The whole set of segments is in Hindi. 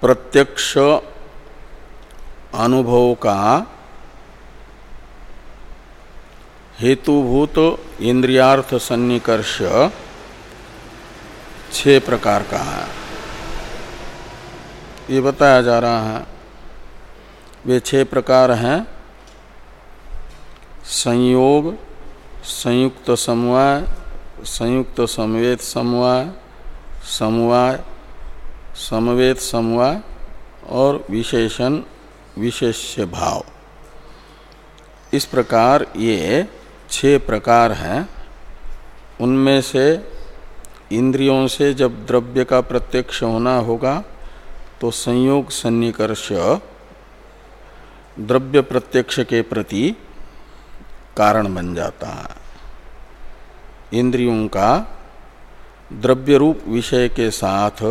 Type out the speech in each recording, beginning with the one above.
प्रत्यक्ष अनुभव का हेतुभूत इंद्रियार्थ सन्निकर्ष छह प्रकार का है। ये बताया जा रहा है, वे छह प्रकार हैं। संयोग, संयुक्त समवाय, संयुक्त समवेत समवाय समवाय समवेत समवाय और विशेषण विशेष्य भाव। इस प्रकार ये छह प्रकार हैं। उनमें से इंद्रियों से जब द्रव्य का प्रत्यक्ष होना होगा तो संयोग सन्निकर्ष द्रव्य प्रत्यक्ष के प्रति कारण बन जाता है। इंद्रियों का द्रव्य रूप विषय के साथ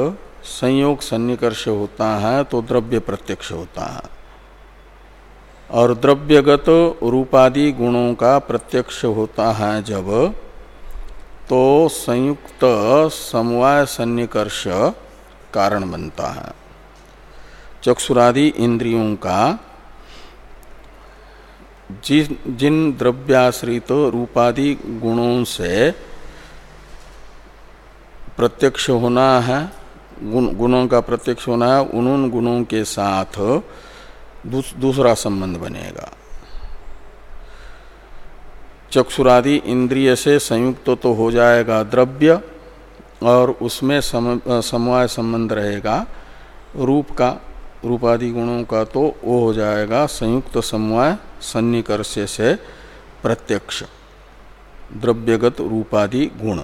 संयोग सन्निकर्ष होता है तो द्रव्य प्रत्यक्ष होता है। और द्रव्यगत रूपादि गुणों का प्रत्यक्ष होता है जब तो संयुक्त समवाय सन्निकर्ष कारण बनता है। चक्षुरादि इंद्रियों का जिन जिन द्रव्याश्रित रूपादि गुणों से प्रत्यक्ष होना है गुण, का प्रत्यक्ष होना है उन उन गुणों के साथ दूस, दूसरा संबंध बनेगा। चक्षुरादि इंद्रिय से संयुक्त तो तो हो जाएगा द्रव्य और उसमें सम, समवाय संबंध रहेगा। रूप का रूपादि गुणों का तो वो हो जाएगा संयुक्त समवाय सन्निकर्ष से प्रत्यक्ष। द्रव्यगत रूपादि गुण।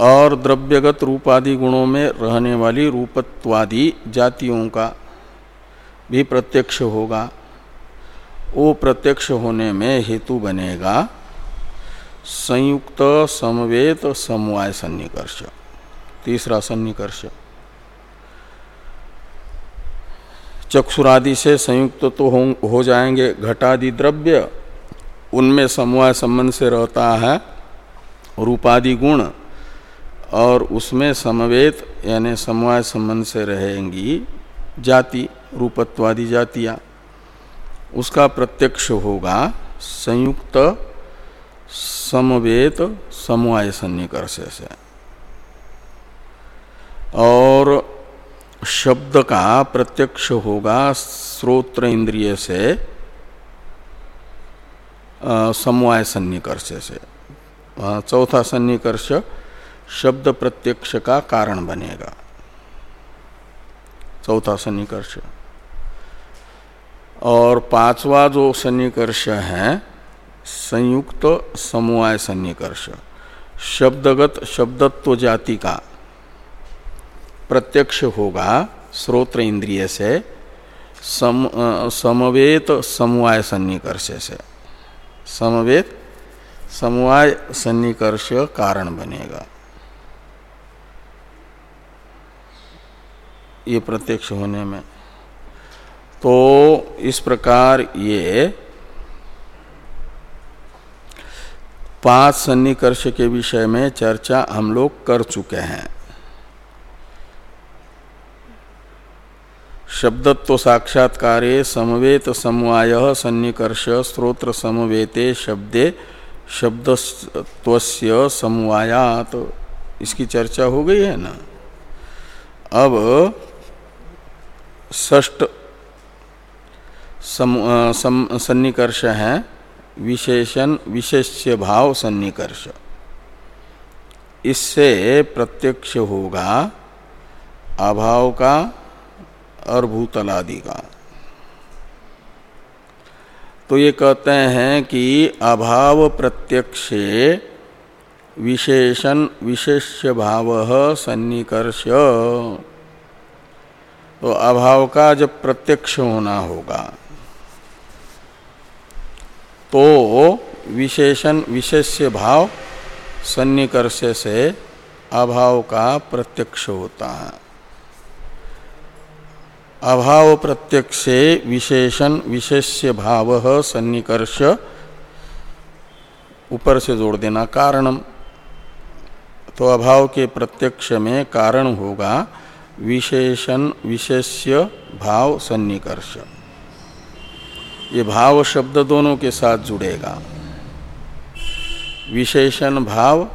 और द्रव्यगत रूपादि गुणों में रहने वाली रूपत्वादि जातियों का भी प्रत्यक्ष होगा। वो प्रत्यक्ष होने में हेतु बनेगा। संयुक्त समवेत समवाय सन्निकर्ष। तीसरा सन्निकर्ष। चक्षुरादि से संयुक्त तो हो, हो जाएँगे। घटादि द्रव्य उनमें समवाय संबंध से रहता है। रूपादि गुण और उसमें समवेत, यानी समवाय संबंध से रहेंगी जाति, रूपत्वादी जातियाँ। उसका प्रत्यक्ष होगा संयुक्त समवेत समवाय सन्निकर्ष से। और शब्द का प्रत्यक्ष होगा श्रोत्र इंद्रिय से समवाय सन्निकर्ष से। चौथा सन्निकर्ष शब्द प्रत्यक्ष का कारण बनेगा। चौथा सन्निकर्ष और पांचवा जो सन्निकर्ष है संयुक्त समवाय सन्निकर्ष शब्दगत शब्दत्व जाति का प्रत्यक्ष होगा श्रोत्र इंद्रिय से सम, समवेत समवाय सन्निकर्ष से। समवेत समवाय सन्निकर्ष कारण बनेगा। ये प्रत्यक्ष होने में। तो इस प्रकार ये पाँच सन्निकर्ष के विषय में चर्चा हम लोग कर चुके हैं। शब्दत्व साक्षात्कारे समवेत समवाय सन्निकर्ष स्त्रोत्र समवेते शब्दे शब्दत्वस्य समवायात। इसकी चर्चा हो गई है ना? अब ष्ट सन्निकर्ष है। विशेषण, विशेष्य भाव सन्निकर्ष। इससे प्रत्यक्ष होगा अभाव का और भूतलादि का। तो ये कहते हैं कि अभाव प्रत्यक्षे विशेषण, विशेष्य भाव सन्निकर्ष। तो अभाव का जब प्रत्यक्ष होना होगा तो विशेषण, विशेष्य भाव सन्निकर्ष से अभाव का प्रत्यक्ष होता है। अभाव प्रत्यक्षे विशेषण, विशेष्य भाव सन्निकर्ष ऊपर से जोड़ देना कारणम। तो अभाव के प्रत्यक्ष में कारण होगा विशेषण विशेष्य भाव सन्निकर्ष। ये भाव शब्द दोनों के साथ जुड़ेगा। विशेषण भाव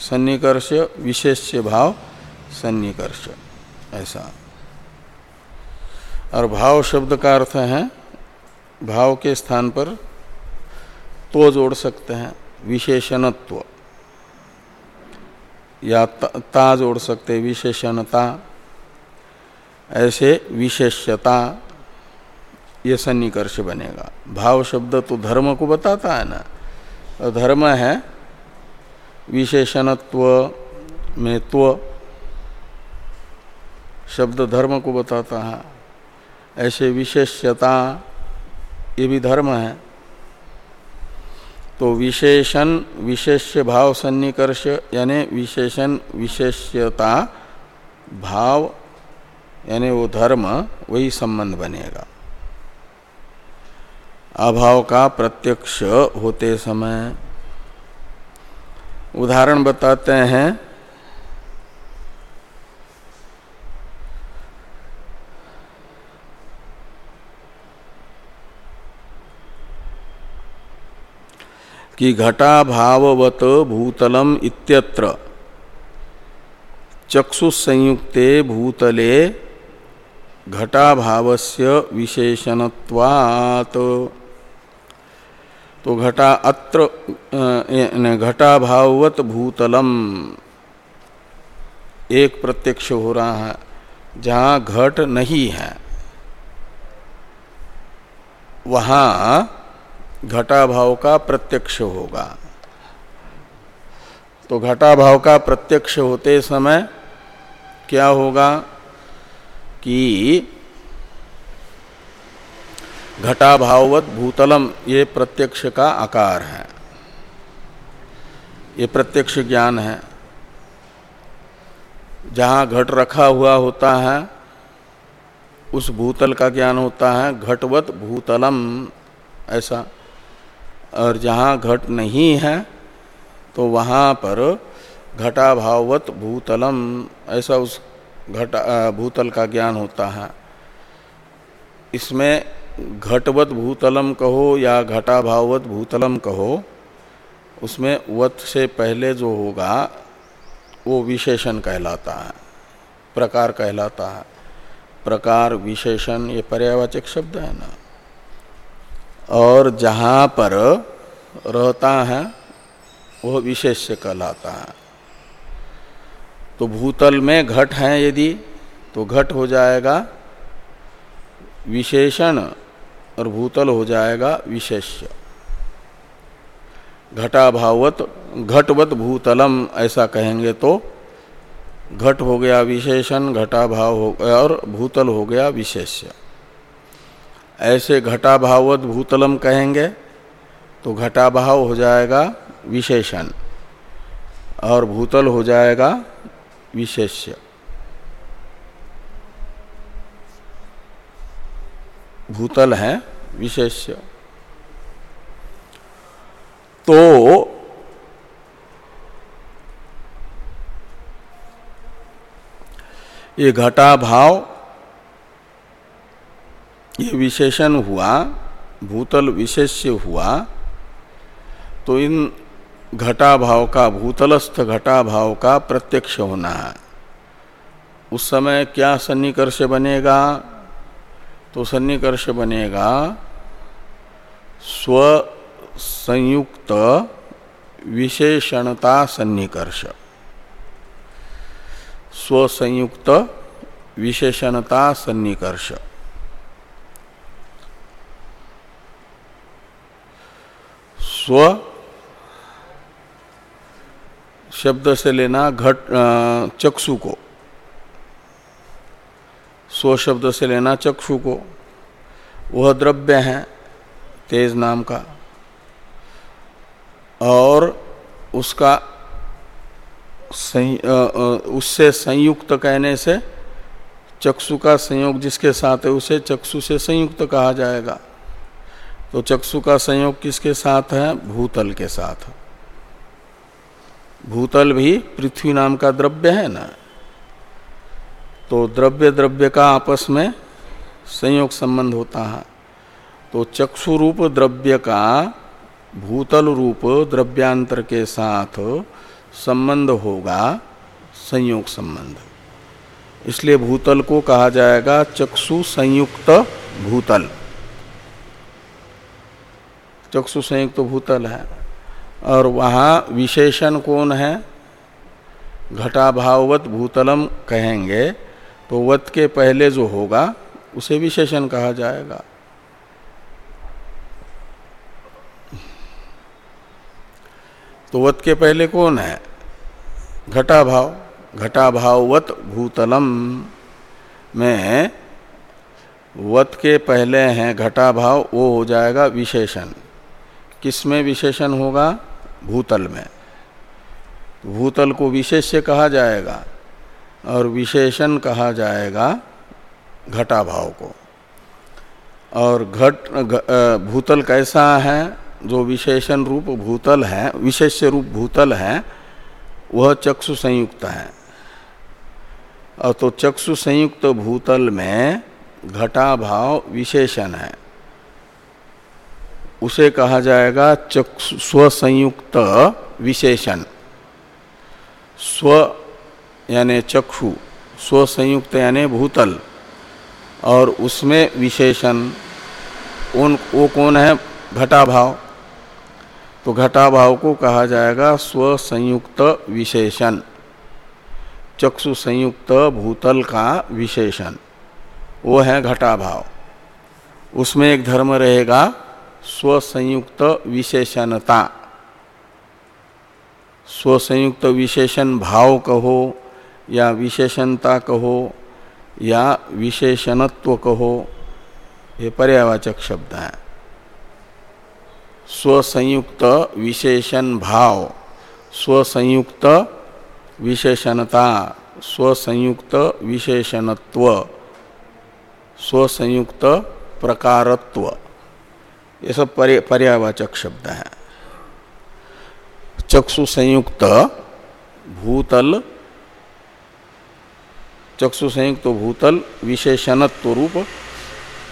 सन्निकर्ष, विशेष्य भाव सन्निकर्ष। ऐसा। और भाव शब्द का अर्थ है, भाव के स्थान पर तो जोड़ सकते हैं, विशेषणत्व। या ता जोड़ सकते विशेषणता। ऐसे विशेष्यता ये सन्निकर्ष बनेगा। भाव शब्द तो धर्म को बताता है ना। तो धर्म है विशेषणत्व में त्व शब्द धर्म को बताता है। ऐसे विशेष्यता ये भी धर्म है। तो विशेषण, विशेष्य भाव सन्निकर्ष, यानी विशेषण, विशेष्यता, भाव यानी वो धर्म वही संबंध बनेगा। अभाव का प्रत्यक्ष होते समय उदाहरण बताते हैं। कि घटाभाववत भूतलम इत्यत्र चक्षुसंयुक्ते भूतले घटाभावस्य विशेषणत्वात्। तो घटा अत्र घटाभावत भूतलम। एक प्रत्यक्ष हो रहा है, जहाँ घट नहीं है, वहाँ घटाभाव का प्रत्यक्ष होगा। तो घटाभाव का प्रत्यक्ष होते समय क्या होगा? कि घटाभावत भूतलम, ये प्रत्यक्ष का आकार है। ये प्रत्यक्ष ज्ञान है। जहाँ घट रखा हुआ होता है, उस भूतल का ज्ञान होता है, घटवत भूतलम, ऐसा। और जहाँ घट नहीं है तो वहाँ पर घटाभावत भूतलम, ऐसा उस घटा भूतल का ज्ञान होता है। इसमें घटवत भूतलम कहो या घटाभावत भूतलम कहो, उसमें वत से पहले जो होगा, वो विशेषण कहलाता है, प्रकार कहलाता है। प्रकार, विशेषण, ये पर्यावाचक शब्द है ना। और जहाँ पर रहता है, वह विशेष कहलाता है। तो भूतल में घट है यदि तो घट हो जाएगा विशेषण और भूतल हो जाएगा विशेष्य। घटाभावत, घटवत भूतलम, ऐसा कहेंगे तो घट हो गया विशेषण, घटाभाव हो गया और भूतल हो गया विशेष्य। ऐसे घटाभावत भूतलम कहेंगे तो घटाभाव हो जाएगा विशेषण और भूतल हो जाएगा विशेष्य भूतल है विशेष्य तो ये घटा भाव ये विशेषण हुआ भूतल विशेष्य हुआ तो इन घटा भाव का भूतलस्थ घटा भाव का प्रत्यक्ष होना है। उस समय क्या सन्निकर्ष बनेगा? तो सन्निकर्ष बनेगा स्व संयुक्त विशेषणता सन्निकर्ष। स्व संयुक्त विशेषणता सन्निकर्ष। स्व शब्द से लेना घट चक्षु को। स्व शब्द से लेना चक्षु को। वह द्रव्य है, तेज नाम का। और उसका उससे संयुक्त कहने से चक्षु का संयोग जिसके साथ है, उसे चक्षु से संयुक्त कहा जाएगा। तो चक्षु का संयोग किसके साथ है? भूतल के साथ। भूतल भी पृथ्वी नाम का द्रव्य है ना? तो द्रव्य द्रव्य का आपस में संयोग संबंध होता है। तो चक्षु रूप द्रव्य का भूतल रूप द्रव्यांतर के साथ संबंध होगा, संयोग संबंध। इसलिए भूतल को कहा जाएगा चक्षु संयुक्त भूतल। चक्षु संयुक्त भूतल है। और वहाँ विशेषण कौन है? घटाभाववत भूतलम कहेंगे तो वत के पहले जो होगा, उसे विशेषण कहा जाएगा। तो वत के पहले कौन है? घटाभाव, घटाभाववत भूतलम में वत के पहले हैं, घटाभाव, वो हो जाएगा विशेषण। किसमें विशेषण होगा? भूतल में। भूतल को विशेष्य कहा जाएगा और विशेषण कहा जाएगा घटा भाव को। और घट भूतल कैसा है? जो विशेषण रूप भूतल है, विशेष्य रूप भूतल है, वह चक्षु संयुक्त है। और तो चक्षु संयुक्त भूतल में घटा भाव विशेषण है। उसे कहा जाएगा चक्षु स्वसंयुक्त विशेषण। स्व यानि चक्षु, स्वसंयुक्त यानि भूतल, और उसमें विशेषण। उन वो कौन है? घटाभाव। तो घटाभाव को कहा जाएगा स्वसंयुक्त विशेषण। चक्षु संयुक्त भूतल का विशेषण। वो है घटाभाव। उसमें एक धर्म रहेगा स्वसंयुक्त विशेषणता। स्वसंयुक्त विशेषण भाव कहो, या विशेषणता कहो, या विशेषणत्व कहो ये पर्यावाचक शब्द है। स्वसंयुक्त विशेषण भाव, स्वसंयुक्त विशेषणता, स्वसंयुक्त विशेषणत्व, स्वसंयुक्त प्रकारत्व। ये सब पर्यावाचक शब्द है। चक्षु संयुक्त भूतल, चक्षु संयुक्त भूतल विशेषणत्व रूप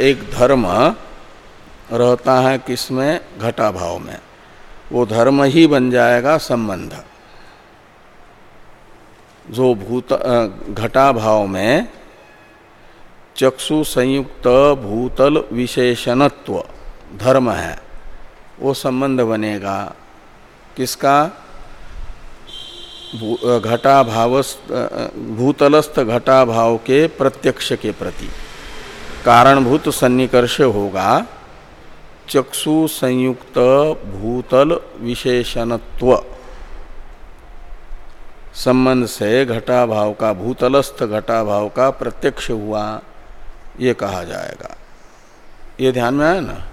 एक धर्म रहता है किसमें? घटा भाव में। वो धर्म ही बन जाएगा संबंध। जो भूत घटा भाव में चक्षु संयुक्त भूतल विशेषणत्व धर्म है, वो संबंध बनेगा। किसका? घटा भाव भूतलस्थ घटाभाव के प्रत्यक्ष के प्रति। कारणभूत सन्निकर्ष होगा, चक्षु संयुक्त भूतल विशेषणत्व। संबंध से घटाभाव का भूतलस्थ घटाभाव का प्रत्यक्ष हुआ, ये कहा जाएगा। ये ध्यान में आया ना?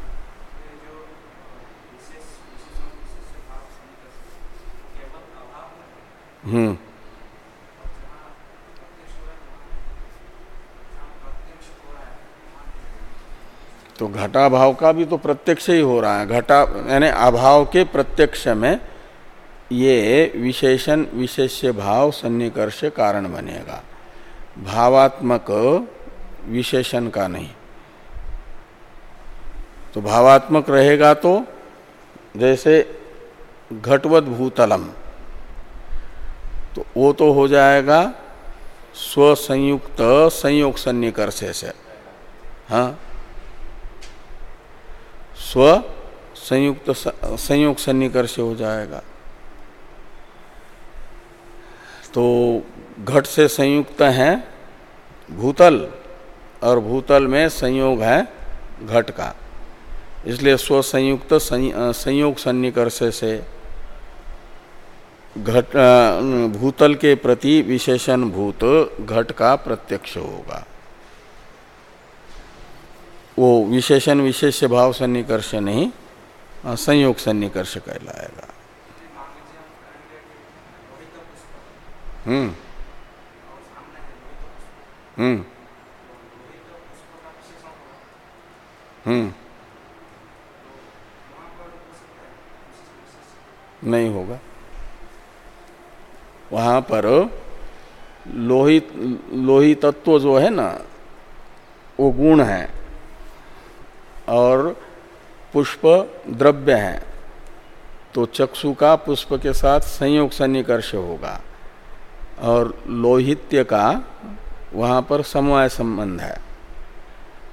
हम्म। तो घटा भाव का भी तो प्रत्यक्ष ही हो रहा है। घटा, यानी अभाव के प्रत्यक्ष में ये विशेषण, विशेष्य भाव, सन्निकर्ष कारण बनेगा। भावात्मक विशेषण का नहीं। तो भावात्मक रहेगा तो जैसे घटवत भूतलम तो हो जाएगा स्वसंयुक्त संयोग सन्निकर्ष से हाँ? स्व संयुक्त संयोग सन्निकर्ष हो जाएगा। तो घट से संयुक्त है भूतल और भूतल में संयोग है घट का। इसलिए स्वसंयुक्त संयोग सन्निकर्ष से घट भूतल के प्रति विशेषण भूत, घट का प्रत्यक्ष होगा। वो विशेषण विशेष भाव सन्निकर्ष नहीं संयोग सन्निकर्ष कहलाएगा। हम्म। हम्म। हम्म। नहीं होगा। वहाँ पर लोहित लोही तत्व जो है ना, वो गुण है और पुष्प द्रव्य है। तो चक्षु का पुष्प के साथ संयोग सन्निकर्ष होगा और लोहित्य का वहाँ पर समवाय संबंध है।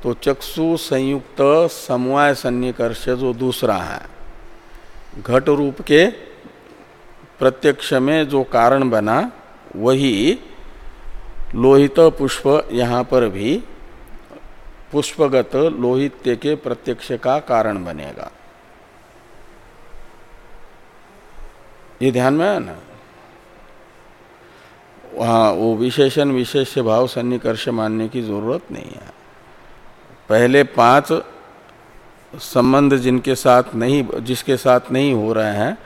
तो चक्षु संयुक्त समवाय सन्निकर्ष जो दूसरा है, घट रूप के प्रत्यक्ष में जो कारण बना, वही लोहित पुष्प यहाँ पर भी पुष्पगत लोहित्य के प्रत्यक्ष का कारण बनेगा। ये ध्यान में है ना? वहाँ वो विशेषण, विशेष भाव सन्निकर्ष मानने की ज़रूरत नहीं है। पहले पाँच संबंध जिनके साथ नहीं, जिसके साथ नहीं हो रहे हैं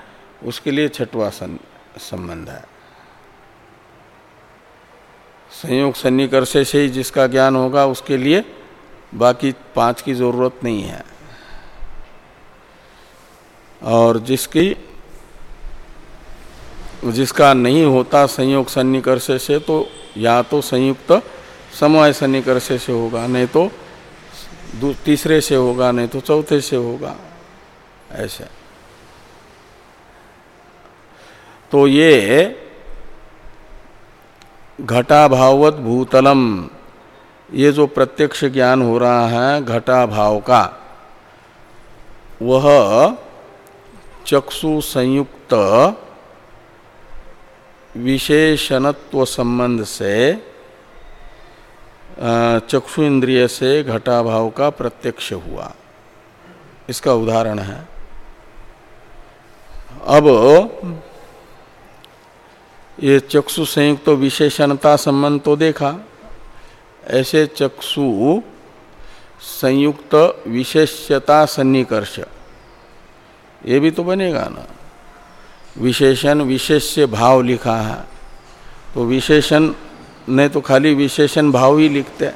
उसके लिए छठवा संबंध है। संयोग सन्निकर्ष से ही जिसका ज्ञान होगा, उसके लिए बाकी पाँच की ज़रूरत नहीं है। और जिसकी, जिसका नहीं होता संयोग सन्निकर्ष से तो या तो संयुक्त समय सन्निकर्ष से होगा, नहीं तो तीसरे से होगा, नहीं तो चौथे से होगा, ऐसे। तो ये घटाभावत भूतलम, ये जो प्रत्यक्ष ज्ञान हो रहा है घटाभाव का, वह चक्षु संयुक्त विशेषणत्व संबंध से चक्षु इंद्रिय से घटाभाव का प्रत्यक्ष हुआ। इसका उदाहरण है। अब ये चक्षु संयुक्त तो विशेषणता संबंध तो देखा। ऐसे चक्षु संयुक्त विशेष्यता सन्निकर्ष। ये भी तो बनेगा ना। विशेषण विशेष्य भाव लिखा है। तो विशेषण ने तो खाली विशेषण भाव ही लिखते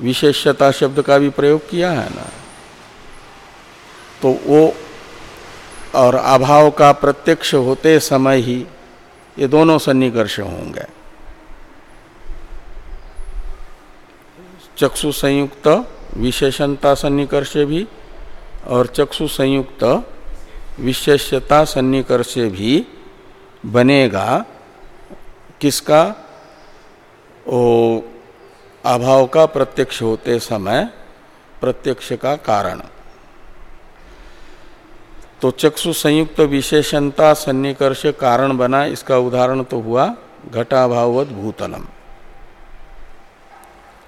विशेषता शब्द का भी प्रयोग किया है ना। तो वो और अभाव का प्रत्यक्ष होते समय ही ये दोनों सन्निकर्ष होंगे। चक्षु संयुक्त विशेषणता सन्निकर्ष भी और चक्षु संयुक्त विशेषता सन्निकर्ष भी बनेगा। किसका? ओ, अभाव का प्रत्यक्ष होते समय प्रत्यक्ष का कारण। तो चक्षु संयुक्त विशेषणता सन्निकर्ष कारण बना, इसका उदाहरण तो हुआ घटाभावत भूतलम।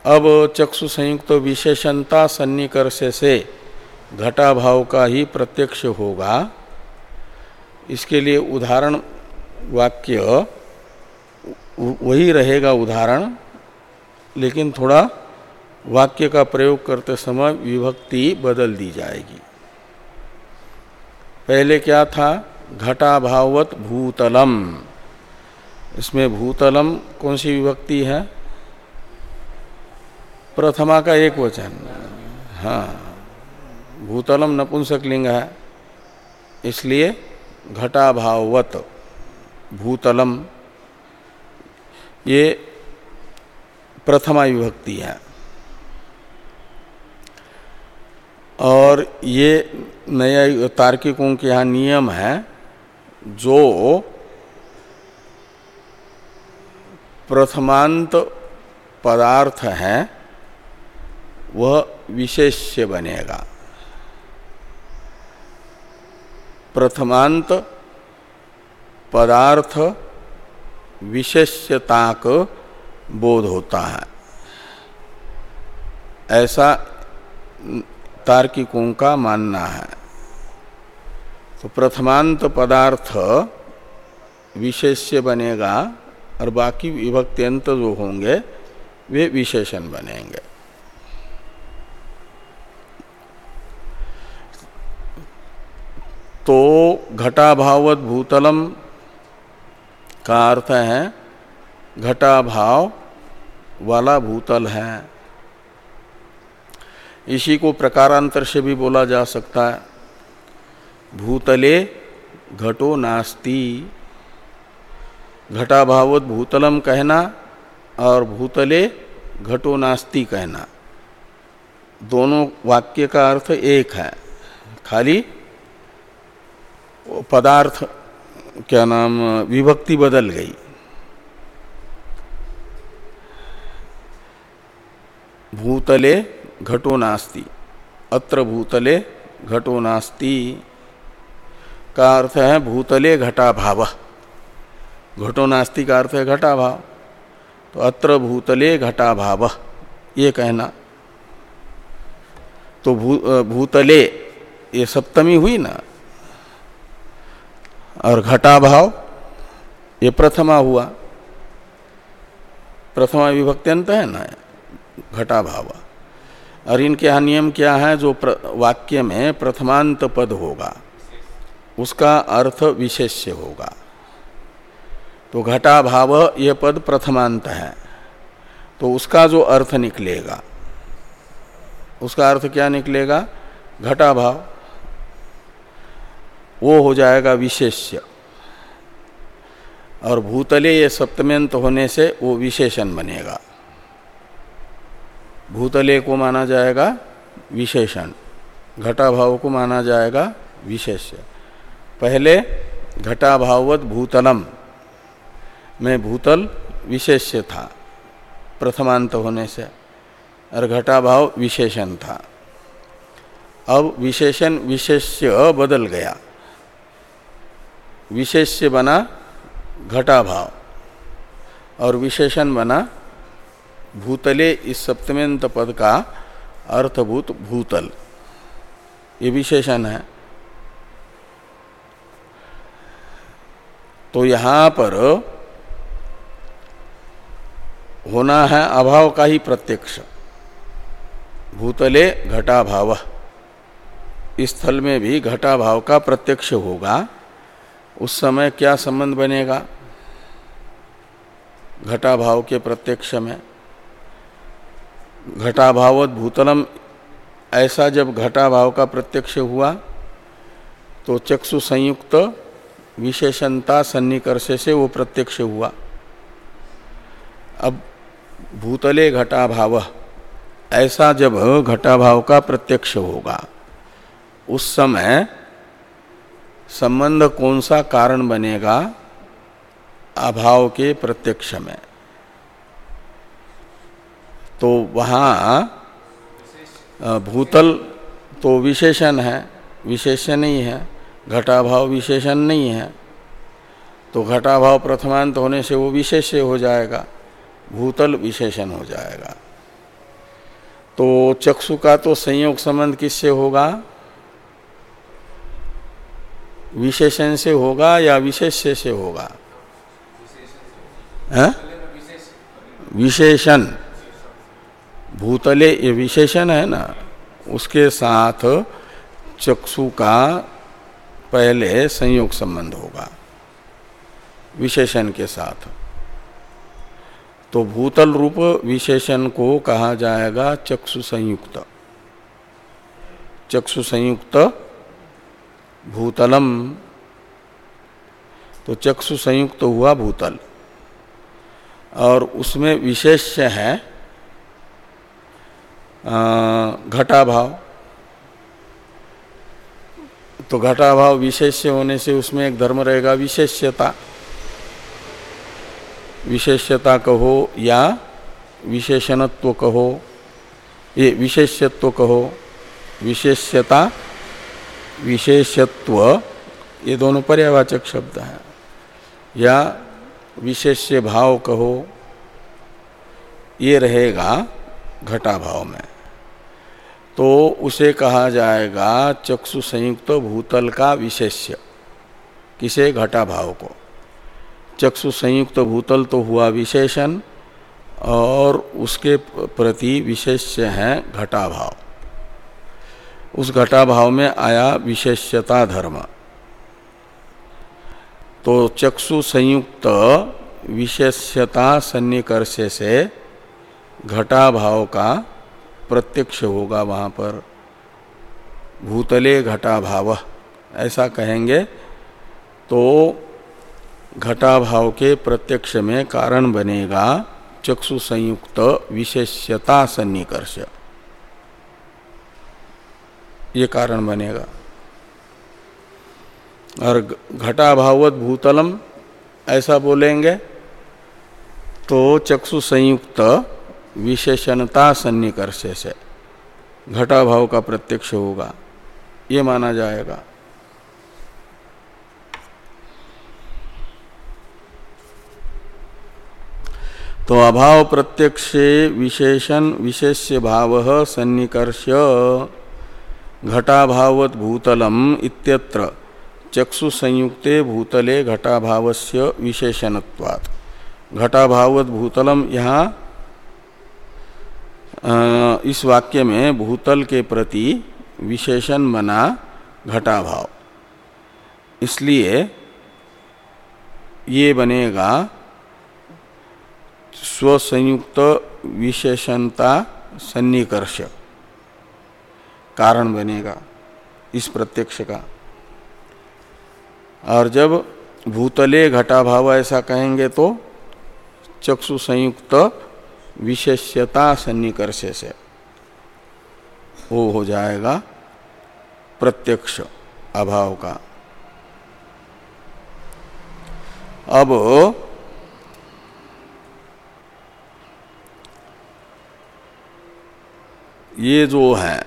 अब चक्षु संयुक्त विशेषणता सन्निकर्ष से घटाभाव का ही प्रत्यक्ष होगा। इसके लिए उदाहरण वाक्य वही रहेगा उदाहरण, लेकिन थोड़ा वाक्य का प्रयोग करते समय विभक्ति बदल दी जाएगी। पहले क्या था? घटाभावत भूतलम। इसमें भूतलम कौन सी विभक्ति है? प्रथमा का एक वचन। हाँ भूतलम नपुंसक लिंग है। इसलिए घटाभावत भूतलम। ये प्रथमा विभक्ति है। और ये नया तार्किकों के यहाँ नियम है, जो प्रथमांत पदार्थ है, वह विशेष्य बनेगा। प्रथमांत पदार्थ विशेष्यताक बोध होता है। ऐसा तार्किकों का मानना है। तो प्रथमांत पदार्थ विशेष्य बनेगा और बाकी विभक्त्यंत जो होंगे, वे विशेषण बनेंगे। तो घटाभावत भूतलम का अर्थ है, घटाभाव वाला भूतल है। इसी को प्रकारांतर से भी बोला जा सकता है। भूतले घटो नास्ति। घटाभावत भूतलम कहना और भूतले घटो नास्ति कहना। दोनों वाक्य का अर्थ एक है। खाली पदार्थ, क्या नाम, विभक्ति बदल गई। भूतले घटो नास्ति। अत्र भूतले घटो नास्ति। का अर्थ है भूतले घटा भाव घटो नास्ति का अर्थ है घटा भाव तो अत्र भूतले घटा भाव ये कहना। तो भू, भूतले ये सप्तमी हुई ना? और घटा भाव ये प्रथमा हुआ। प्रथमा विभक्त्यंत है ना? घटा भाव और इनके यहाँ नियम क्या है, जो वाक्य में प्रथमांत पद होगा, उसका अर्थ विशेष्य होगा। तो घटा भाव ये पद प्रथमांत है तो उसका जो अर्थ निकलेगा, उसका अर्थ क्या निकलेगा? घटा भाव वो हो जाएगा विशेष्य। और भूतले ये सप्तम्यंत होने से वो विशेषण बनेगा। भूतले को माना जाएगा विशेषण, घटाभाव को माना जाएगा विशेष्य पहले घटाभावत भूतलम में भूतल विशेष्य था, प्रथमांत होने से, और घटाभाव विशेषण था। अब विशेषण विशेष्य बदल गया। विशेष्य बना घटाभाव, और विशेषण बना भूतले इस सप्तमेंत पद का अर्थभूत भूतल। ये विशेषण है। तो यहाँ पर होना है अभाव का ही प्रत्यक्ष। भूतले घटाभाव। स्थल में भी घटाभाव का प्रत्यक्ष होगा। उस समय क्या संबंध बनेगा? घटाभाव के प्रत्यक्ष में। घटाभावत भूतलम। ऐसा जब घटाभाव का प्रत्यक्ष हुआ तो चक्षु संयुक्त विशेषणता सन्निकर्ष से वो प्रत्यक्ष हुआ। अब भूतले घटाभाव। ऐसा जब घटाभाव का प्रत्यक्ष होगा, उस समय संबंध कौन सा कारण बनेगा? अभाव के प्रत्यक्ष में। तो वहाँ भूतल तो विशेषण है, विशेषण नहीं है, घटाभाव विशेषण नहीं है। तो घटाभाव प्रथमांत होने से वो विशेष्य हो जाएगा, भूतल विशेषण हो जाएगा। तो चक्षु का तो संयोग संबंध किससे होगा? विशेषण से होगा या विशेष्य से होगा? विशेषण। भूतले ये विशेषण है ना, उसके साथ चक्षु का पहले संयोग संबंध होगा, विशेषण के साथ। तो भूतल रूप विशेषण को कहा जाएगा चक्षु संयुक्त। चक्षु संयुक्त भूतलम। तो चक्षु संयुक्त हुआ भूतल। और उसमें विशेष है घटाभाव। तो घटाभाव विशेष्य होने से उसमें एक धर्म रहेगा विशेष्यता। विशेष्यता कहो या विशेषणत्व कहो। ये विशेष्यत्व कहो। विशेष्यता विशेषत्व ये दोनों पर्यावाचक शब्द हैं। या विशेष्य भाव कहो, ये रहेगा घटा भाव में। तो उसे कहा जाएगा, चक्षु संयुक्त भूतल का विशेष्य। किसे? घटा भाव को। चक्षु संयुक्त भूतल तो हुआ विशेषण, और उसके प्रति विशेष्य है घटा भाव। उस घटा भाव में आया विशेष्यता धर्म। तो चक्षु संयुक्त विशेष्यता सन्निकर्ष से घटा भाव का प्रत्यक्ष होगा वहाँ पर। भूतले घटा भाव ऐसा कहेंगे तो घटाभाव के प्रत्यक्ष में कारण बनेगा चक्षु संयुक्त विशेष्यता सन्निकर्ष। ये कारण बनेगा। और घटाभावत भूतलम, ऐसा बोलेंगे तो चक्षु संयुक्त विशेषणता सन्निकर्ष से घटाभाव का प्रत्यक्ष होगा। ये माना जाएगा। तो अभाव प्रत्यक्षे विशेषण विशेष्य भाव सन्निकर्ष घटाभावत भूतलम इत्यत्र। चक्षु संयुक्ते भूतले घटाभावस्य विशेषणत्वात्। घटाभावत भूतलम यहाँ इस वाक्य में भूतल के प्रति विशेषण बना घटाभाव इसलिए ये बनेगा स्वसंयुक्त विशेषणता सन्निकर्ष कारण बनेगा इस प्रत्यक्ष का। और जब भूतले घटाभाव ऐसा कहेंगे तो चक्षु संयुक्त विशेष्यता सन्निकर्ष से वो हो जाएगा प्रत्यक्ष अभाव का। अब ये जो है,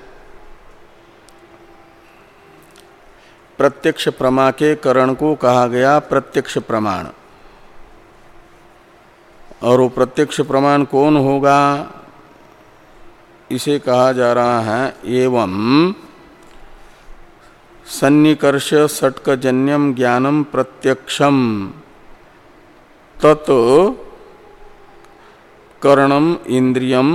प्रत्यक्ष प्रमा के करण को कहा गया प्रत्यक्ष प्रमाण। और वो प्रत्यक्ष प्रमाण कौन होगा? इसे कहा जा रहा है, एवं सन्निकर्ष षटकजन्यम ज्ञानम प्रत्यक्षम तत् करणम इंद्रियम।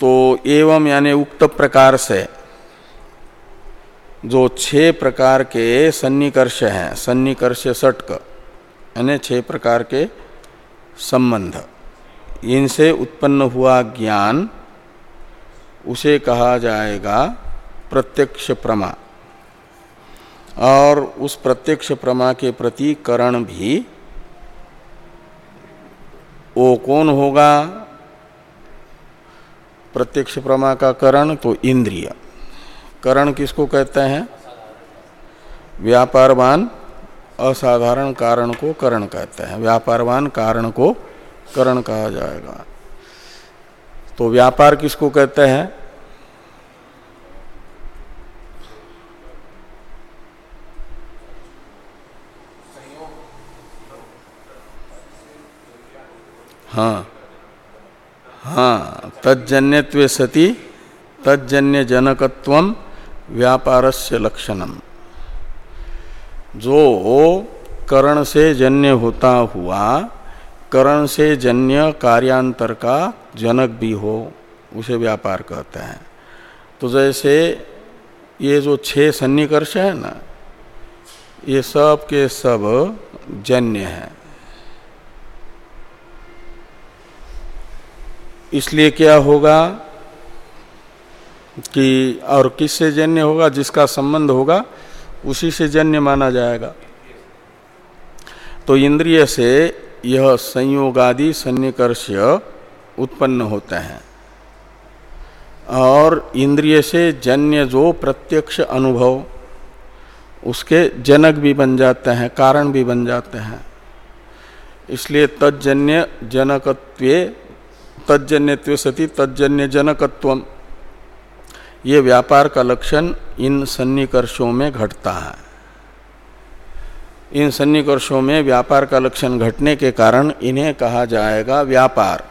तो एवं यानी उक्त प्रकार से जो छह प्रकार के सन्निकर्ष हैं, सन्निकर्ष षटक यानी छह प्रकार के संबंध। इनसे उत्पन्न हुआ ज्ञान, उसे कहा जाएगा प्रत्यक्ष प्रमा। और उस प्रत्यक्ष प्रमा के प्रति करण भी, वो कौन होगा? प्रत्यक्ष प्रमा का करण तो इंद्रिय। करण किसको कहते हैं? व्यापारवान असाधारण कारण को करण कहते हैं। व्यापारवान कारण को करण कहा जाएगा। तो व्यापार किसको कहते हैं? हाँ हाँ तजन्यत्व सती तजन्य जनकत्व व्यापारस्य लक्षणम। जो करण से जन्य होता हुआ, करण से जन्य कार्यांतर का जनक भी हो, उसे व्यापार कहते हैं। तो जैसे ये जो छह सन्निकर्ष है ना, ये सब के सब जन्य है। इसलिए क्या होगा कि और किससे जन्य होगा, जिसका संबंध होगा? उसी से जन्य माना जाएगा। तो इंद्रिय से यह संयोगादि सन्निकर्ष उत्पन्न होते हैं। और इंद्रिय से जन्य जो प्रत्यक्ष अनुभव, उसके जनक भी बन जाते हैं, कारण भी बन जाते हैं। इसलिए तजन्य जनकत्व तजन्यत्व सती तजन्य जनकत्व ये व्यापार का लक्षण इन सन्निकर्षों में घटता है। इन सन्निकर्षों में व्यापार का लक्षण घटने के कारण इन्हें कहा जाएगा व्यापार।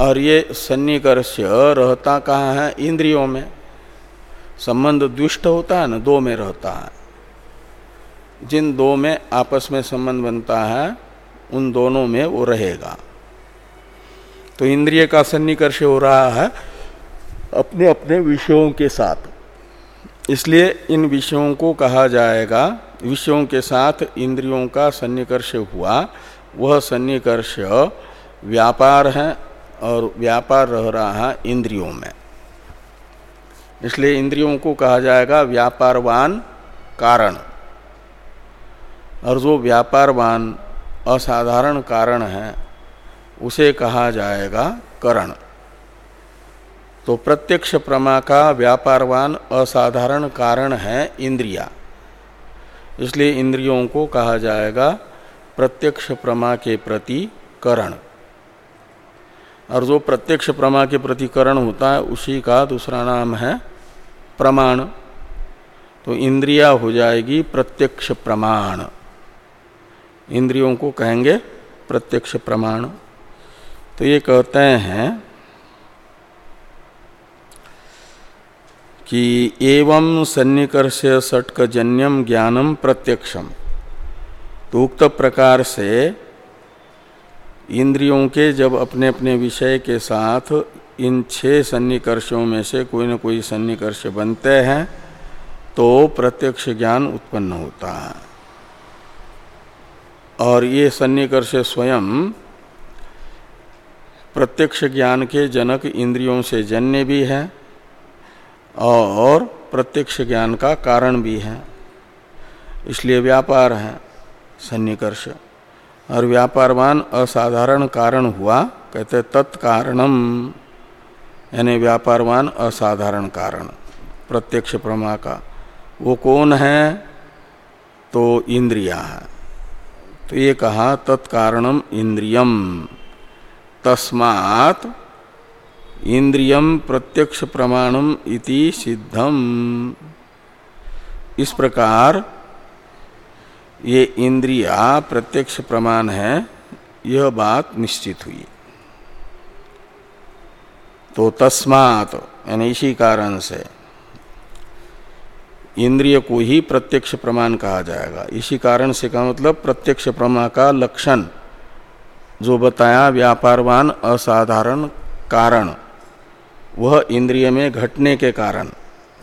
और ये सन्निकर्ष रहता कहाँ है? इंद्रियों में। संबंध दुष्ट होता है ना? दो में रहता है। जिन दो में आपस में संबंध बनता है, उन दोनों में वो रहेगा। तो इंद्रिय का सन्निकर्ष हो रहा है अपने अपने विषयों के साथ। इसलिए इन विषयों को कहा जाएगा, विषयों के साथ इंद्रियों का सन्निकर्ष हुआ, वह सन्निकर्ष व्यापार है और व्यापार रह रहा है इंद्रियों में। इसलिए इंद्रियों को कहा जाएगा व्यापारवान कारण। और जो व्यापारवान असाधारण कारण है, उसे कहा जाएगा करण। तो प्रत्यक्ष प्रमा का व्यापारवान असाधारण कारण है इंद्रिया। इसलिए इंद्रियों को कहा जाएगा प्रत्यक्ष प्रमा के प्रति करण। और जो प्रत्यक्ष प्रमा के प्रति करण होता है, उसी का दूसरा नाम है प्रमाण। तो इंद्रिया हो जाएगी प्रत्यक्ष प्रमाण। इंद्रियों को कहेंगे प्रत्यक्ष प्रमाण। तो ये कहते हैं कि एवं सन्निकर्ष जन्यम ज्ञानम प्रत्यक्षम। तो उक्त प्रकार से इंद्रियों के जब अपने अपने विषय के साथ इन छह सन्निकर्षों में से कोई न कोई सन्निकर्ष बनते हैं तो प्रत्यक्ष ज्ञान उत्पन्न होता है। और ये सन्निकर्ष स्वयं प्रत्यक्ष ज्ञान के जनक इंद्रियों से जन्य भी है। और प्रत्यक्ष ज्ञान का कारण भी है। इसलिए व्यापार है, सन्निकर्ष। और व्यापारवान असाधारण कारण हुआ, कहते तत्कारणम। यानी व्यापारवान असाधारण कारण, प्रत्यक्ष प्रमा का। वो कौन है? तो इंद्रिया है। तो ये कहा, तत्कारणम इंद्रियम। तस्मात् इंद्रियम प्रत्यक्ष प्रमाणम इति सिद्धम। इस प्रकार ये इंद्रिया प्रत्यक्ष प्रमाण है, यह बात निश्चित हुई। तो तस्मात, यानी इसी कारण से, इंद्रिय को ही प्रत्यक्ष प्रमाण कहा जाएगा। इसी कारण से का मतलब प्रत्यक्ष प्रमा का लक्षण, जो बताया व्यापारवान असाधारण कारण वह इंद्रिय में घटने के कारण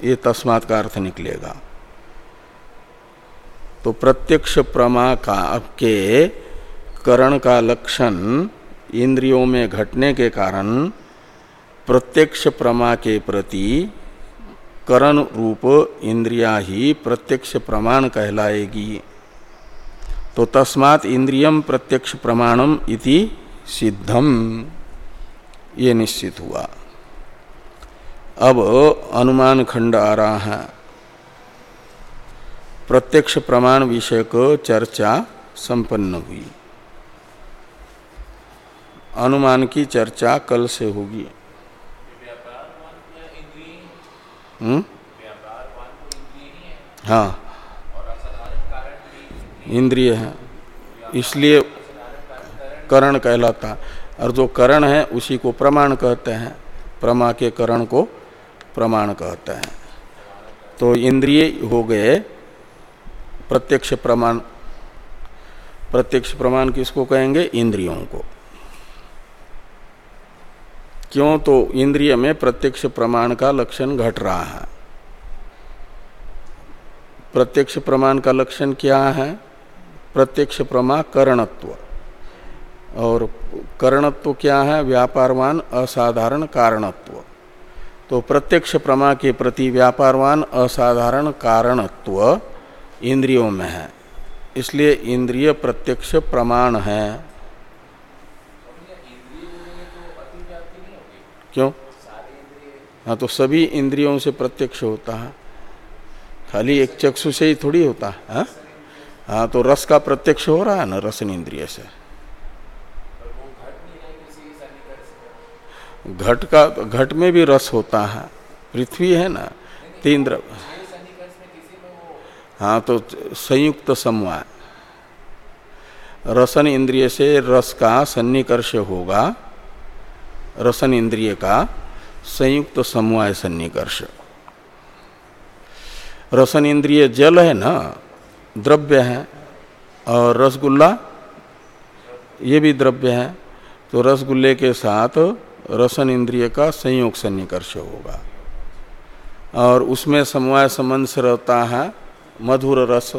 ये तस्मात का अर्थ निकलेगा। तो प्रत्यक्ष प्रमा का के करण का लक्षण इंद्रियों में घटने के कारण प्रत्यक्ष प्रमा के प्रति करण रूप इंद्रिया ही प्रत्यक्ष प्रमाण कहलाएगी। तो तस्मात इंद्रियम प्रत्यक्ष प्रमाणम इति सिद्धम। ये निश्चित हुआ। अब अनुमान खंड आ रहा है। प्रत्यक्ष प्रमाण विषय को चर्चा संपन्न हुई। अनुमान की चर्चा कल से होगी। हम्म? हाँ। इंद्रिय है। इसलिए करण कहलाता और जो करण है, उसी को प्रमाण कहते हैं। प्रमा के करण को प्रमाण कहते हैं। तो इंद्रिय हो गए, प्रत्यक्ष प्रमाण प्रत्यक्ष प्रमाण किसको कहेंगे? इंद्रियों को। क्यों? तो इंद्रिय में प्रत्यक्ष प्रमाण का लक्षण घट रहा है। प्रत्यक्ष प्रमाण का लक्षण क्या है? प्रत्यक्ष प्रमा करणत्व। और करणत्व क्या है? व्यापारवान असाधारण कारणत्व। तो प्रत्यक्ष प्रमा के प्रति व्यापारवान असाधारण कारणत्व इंद्रियों में है। इसलिए इंद्रिय प्रत्यक्ष प्रमाण है। क्यों? हाँ तो सभी इंद्रियों से प्रत्यक्ष होता है। खाली एक चक्षु से ही थोड़ी होता है हाँ, हाँ तो रस का प्रत्यक्ष हो रहा है ना रसन इंद्रिय से? घट का, घट में भी रस होता है। पृथ्वी है ना, तीन द्रव्य हाँ तो संयुक्त समवाय रसन इंद्रिय से रस का सन्निकर्ष होगा। रसन इंद्रिय का संयुक्त समवाय सन्निकर्ष। रसन इंद्रिय जल है ना, द्रव्य है, और रसगुल्ला, ये भी द्रव्य है। तो रसगुल्ले के साथ रसन इंद्रिय का संयोग सन्निकर्ष होगा। और उसमें समवाय संबंध से रहता है मधुर रस।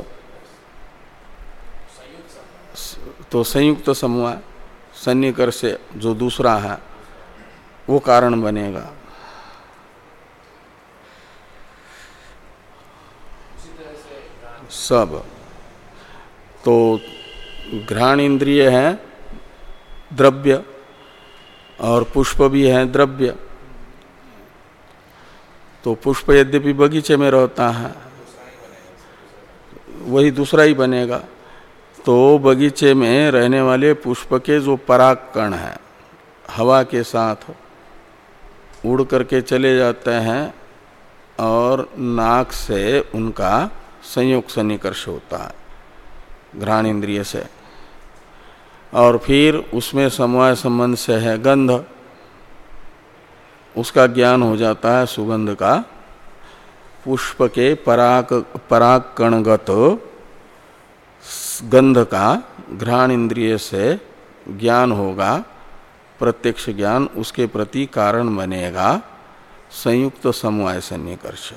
तो संयुक्त समूह सन्निकर से जो दूसरा है, वो कारण बनेगा। सब। तो घ्राण इंद्रिय है, द्रव्य। और पुष्प भी है द्रव्य। तो पुष्प यद्यपि बगीचे में रहता है, वही दूसरा ही बनेगा। तो बगीचे में रहने वाले पुष्प के जो पराग कण है, हवा के साथ उड़ करके चले जाते हैं और नाक से उनका संयोग सन्निकर्ष होता है, घ्राण इंद्रिय से। और फिर उसमें समवाय संबंध से है गंध। उसका ज्ञान हो जाता है सुगंध का। पुष्प के पराग पराग कणगत गंध का घ्राण इंद्रिय से ज्ञान होगा। प्रत्यक्ष ज्ञान उसके प्रति कारण बनेगा। संयुक्त समवाय सन्निकर्ष।